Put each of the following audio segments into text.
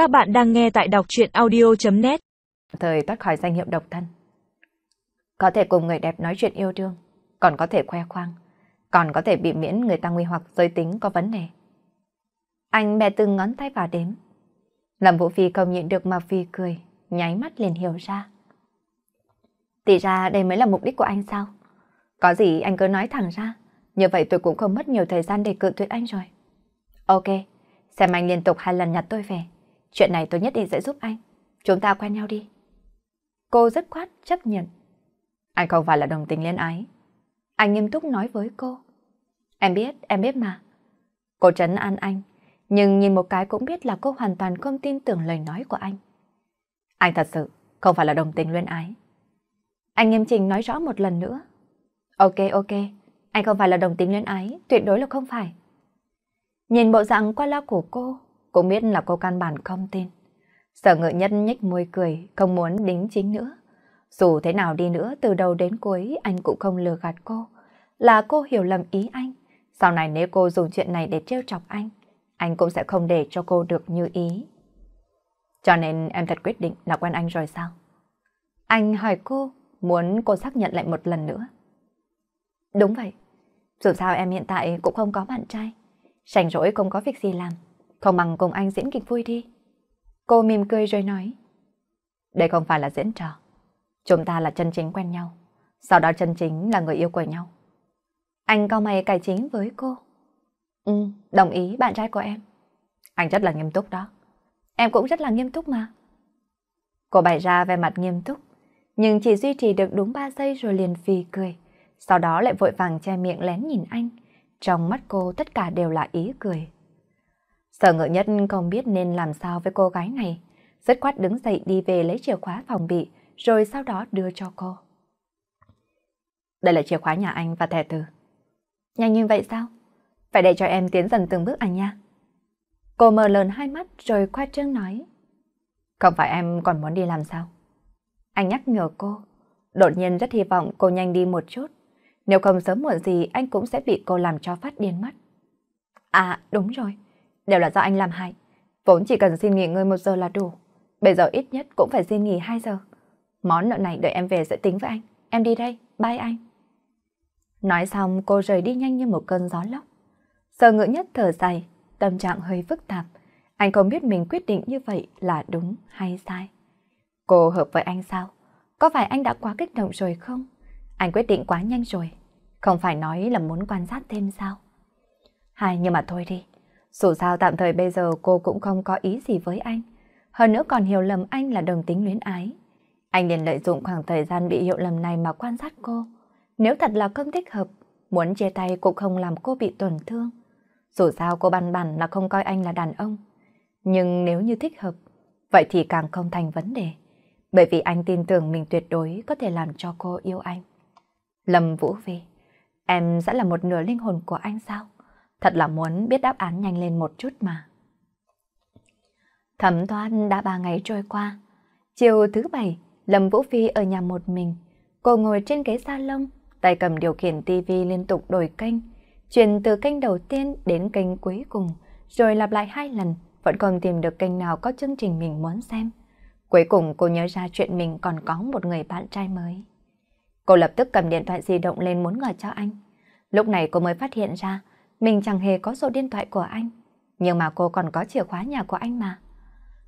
Các bạn đang nghe tại đọc truyện audio.net Thời thoát khỏi danh hiệu độc thân. Có thể cùng người đẹp nói chuyện yêu đương, còn có thể khoe khoang, còn có thể bị miễn người ta nguy hoặc giới tính có vấn đề. Anh bè từng ngón tay vào đếm. Lâm Vũ Phi không nhịn được mà Phi cười, nháy mắt liền hiểu ra. Thì ra đây mới là mục đích của anh sao? Có gì anh cứ nói thẳng ra, như vậy tôi cũng không mất nhiều thời gian để cự tuyệt anh rồi. Ok, xem anh liên tục hai lần nhặt tôi về. Chuyện này tôi nhất định sẽ giúp anh. Chúng ta quen nhau đi. Cô rất khoát chấp nhận. Anh không phải là đồng tình liên ái. Anh nghiêm túc nói với cô. Em biết, em biết mà. Cô trấn an anh, nhưng nhìn một cái cũng biết là cô hoàn toàn không tin tưởng lời nói của anh. Anh thật sự không phải là đồng tình luyến ái. Anh nghiêm trình nói rõ một lần nữa. Ok, ok, anh không phải là đồng tình luyến ái, tuyệt đối là không phải. Nhìn bộ dạng qua la của cô, cũng biết là cô căn bản không tin. Sở ngự nhất nhếch môi cười, không muốn đính chính nữa. Dù thế nào đi nữa, từ đầu đến cuối anh cũng không lừa gạt cô. Là cô hiểu lầm ý anh. Sau này nếu cô dùng chuyện này để trêu chọc anh, anh cũng sẽ không để cho cô được như ý. Cho nên em thật quyết định là quen anh rồi sao? Anh hỏi cô, muốn cô xác nhận lại một lần nữa. Đúng vậy. Dù sao em hiện tại cũng không có bạn trai. Sành rỗi không có việc gì làm. Không bằng cùng anh diễn kịch vui đi. Cô mỉm cười rồi nói. Đây không phải là diễn trò. Chúng ta là chân chính quen nhau. Sau đó chân chính là người yêu của nhau. Anh cao mày cải chính với cô. Ừ, đồng ý bạn trai của em. Anh rất là nghiêm túc đó. Em cũng rất là nghiêm túc mà. Cô bày ra về mặt nghiêm túc, nhưng chỉ duy trì được đúng 3 giây rồi liền phì cười. Sau đó lại vội vàng che miệng lén nhìn anh. Trong mắt cô tất cả đều là ý cười. Sở ngự nhất không biết nên làm sao với cô gái này. Rất quát đứng dậy đi về lấy chìa khóa phòng bị, rồi sau đó đưa cho cô. Đây là chìa khóa nhà anh và thẻ từ. Nhanh như vậy sao? Phải để cho em tiến dần từng bước anh nha. Cô mở lớn hai mắt rồi khoa trương nói. Không phải em còn muốn đi làm sao? Anh nhắc nhở cô. Đột nhiên rất hy vọng cô nhanh đi một chút. Nếu không sớm muộn gì anh cũng sẽ bị cô làm cho phát điên mất. À đúng rồi đều là do anh làm hại. Vốn chỉ cần xin nghỉ ngơi một giờ là đủ. Bây giờ ít nhất cũng phải xin nghỉ 2 giờ. Món nợ này đợi em về sẽ tính với anh. Em đi đây, bye anh. Nói xong cô rời đi nhanh như một cơn gió lốc. Sở ngữ nhất thở dài, tâm trạng hơi phức tạp. Anh không biết mình quyết định như vậy là đúng hay sai. Cô hợp với anh sao? Có phải anh đã quá kích động rồi không? Anh quyết định quá nhanh rồi. Không phải nói là muốn quan sát thêm sao? Hay nhưng mà thôi đi. Dù sao tạm thời bây giờ cô cũng không có ý gì với anh. Hơn nữa còn hiểu lầm anh là đồng tính luyến ái. Anh liền lợi dụng khoảng thời gian bị hiểu lầm này mà quan sát cô. Nếu thật là không thích hợp, muốn chia tay cũng không làm cô bị tổn thương. Dù sao cô ban bản là không coi anh là đàn ông. Nhưng nếu như thích hợp, vậy thì càng không thành vấn đề. Bởi vì anh tin tưởng mình tuyệt đối có thể làm cho cô yêu anh. Lâm Vũ Vi, em sẽ là một nửa linh hồn của anh sao? Thật là muốn biết đáp án nhanh lên một chút mà. Thẩm toan đã ba ngày trôi qua. Chiều thứ bảy, Lâm Vũ Phi ở nhà một mình. Cô ngồi trên ghế salon, tay cầm điều khiển tivi liên tục đổi kênh. Chuyển từ kênh đầu tiên đến kênh cuối cùng, rồi lặp lại hai lần, vẫn không tìm được kênh nào có chương trình mình muốn xem. Cuối cùng cô nhớ ra chuyện mình còn có một người bạn trai mới. Cô lập tức cầm điện thoại di động lên muốn gọi cho anh. Lúc này cô mới phát hiện ra mình chẳng hề có số điện thoại của anh. Nhưng mà cô còn có chìa khóa nhà của anh mà.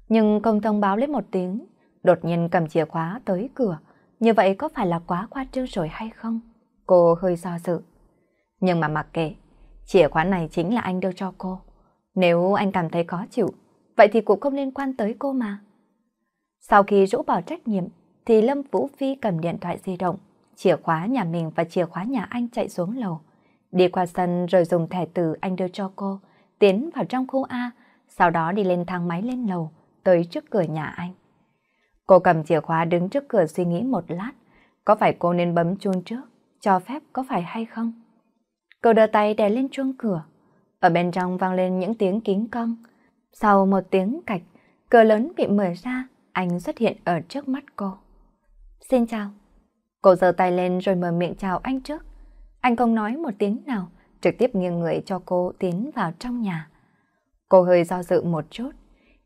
Nhưng công thông báo lên một tiếng, đột nhiên cầm chìa khóa tới cửa. Như vậy có phải là quá khoa trương rồi hay không? Cô hơi do dự. Nhưng mà mặc kệ, chìa khóa này chính là anh đưa cho cô. Nếu anh cảm thấy khó chịu, vậy thì cũng không liên quan tới cô mà. Sau khi rũ bỏ trách nhiệm, thì Lâm Vũ Phi cầm điện thoại di động, chìa khóa nhà mình và chìa khóa nhà anh chạy xuống lầu. Đi qua sân rồi dùng thẻ từ anh đưa cho cô, tiến vào trong khu A, sau đó đi lên thang máy lên lầu, tới trước cửa nhà anh. Cô cầm chìa khóa đứng trước cửa suy nghĩ một lát, có phải cô nên bấm chuông trước, cho phép có phải hay không? Cô đưa tay đè lên chuông cửa, ở bên trong vang lên những tiếng kính cong. Sau một tiếng cạch, cửa lớn bị mở ra, anh xuất hiện ở trước mắt cô. Xin chào. Cô giơ tay lên rồi mở miệng chào anh trước. Anh không nói một tiếng nào, trực tiếp nghiêng người cho cô tiến vào trong nhà. Cô hơi do dự một chút,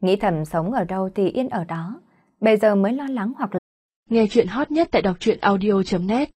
nghĩ thầm sống ở đâu thì yên ở đó, bây giờ mới lo lắng hoặc là... Nghe chuyện hot nhất tại đọc truyện audio.net